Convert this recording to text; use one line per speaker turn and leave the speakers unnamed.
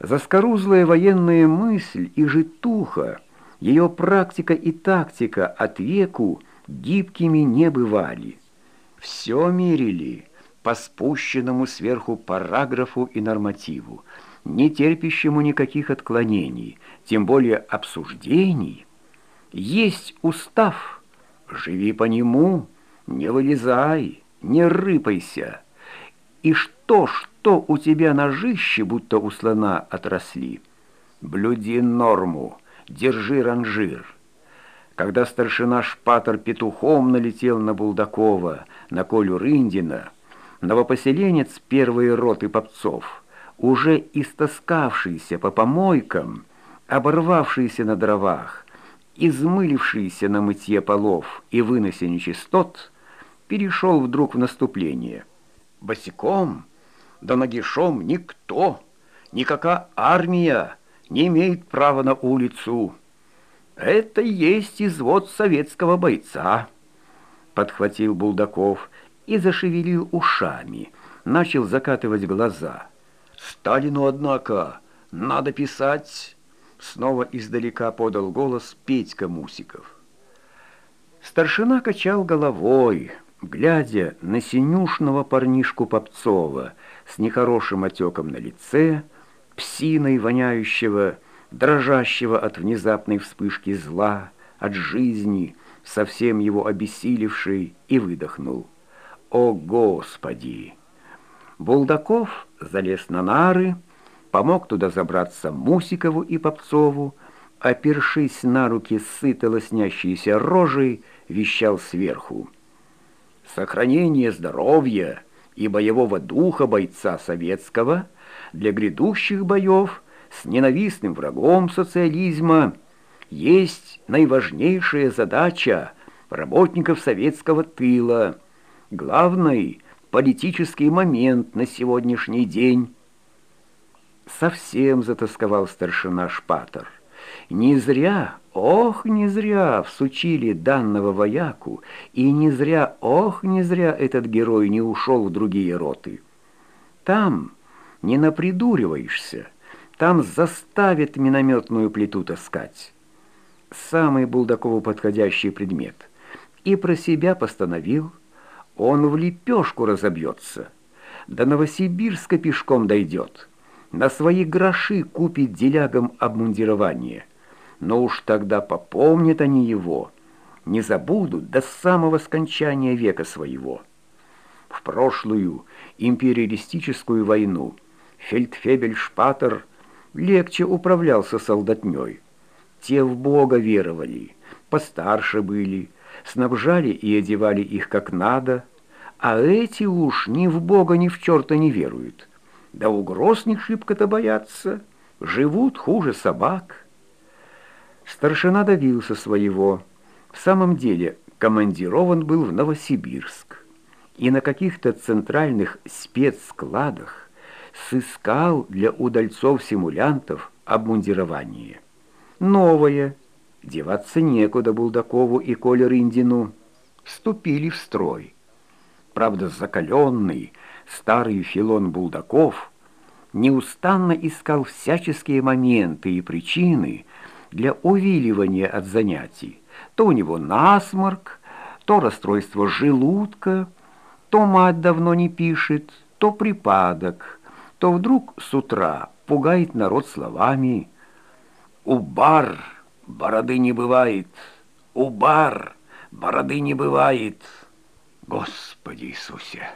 Заскорузлая военная мысль и житуха, ее практика и тактика от веку гибкими не бывали. Все мерили по спущенному сверху параграфу и нормативу, не терпящему никаких отклонений, тем более обсуждений. Есть устав, живи по нему, не вылезай, не рыпайся. И что, что у тебя ножище, будто у слона отросли? Блюди норму, держи ранжир. Когда старшина Шпатор петухом налетел на Булдакова, на Колю Рындина, новопоселенец первой роты попцов, уже истоскавшийся по помойкам, оборвавшийся на дровах, измылившийся на мытье полов и выносе нечистот, перешел вдруг в наступление. Босиком, да нагишом никто, никакая армия не имеет права на улицу. Это есть извод советского бойца, подхватил Булдаков и зашевелил ушами, начал закатывать глаза. Сталину, однако, надо писать... Снова издалека подал голос Петька Мусиков. Старшина качал головой, глядя на синюшного парнишку Попцова с нехорошим отеком на лице, псиной воняющего, дрожащего от внезапной вспышки зла, от жизни, совсем его обессилевший, и выдохнул. «О, Господи!» Булдаков залез на нары, помог туда забраться Мусикову и Попцову, опершись на руки сыто лоснящейся рожей, вещал сверху. «Сохранение здоровья и боевого духа бойца советского для грядущих боев с ненавистным врагом социализма есть наиважнейшая задача работников советского тыла, главный политический момент на сегодняшний день» совсем затасковал старшина Шпатор. Не зря, ох, не зря всучили данного вояку, и не зря, ох, не зря этот герой не ушел в другие роты. Там не напридуриваешься, там заставят минометную плиту таскать. Самый Булдакову подходящий предмет. И про себя постановил, он в лепешку разобьется, до Новосибирска пешком дойдет» на свои гроши купит делягам обмундирование. Но уж тогда попомнят они его, не забудут до самого скончания века своего. В прошлую империалистическую войну фельдфебель Шпатер легче управлялся солдатней. Те в Бога веровали, постарше были, снабжали и одевали их как надо, а эти уж ни в Бога, ни в черта не веруют да угроз не шибко-то боятся, живут хуже собак. Старшина добился своего. В самом деле командирован был в Новосибирск и на каких-то центральных спецскладах сыскал для удальцов-симулянтов обмундирование. Новое, деваться некуда Булдакову и Коле Рындину, вступили в строй. Правда, закаленный, старый Филон Булдаков неустанно искал всяческие моменты и причины для увиливания от занятий. То у него насморк, то расстройство желудка, то мать давно не пишет, то припадок, то вдруг с утра пугает народ словами «У бар бороды не бывает, у бар бороды не бывает». Господи Иисусе!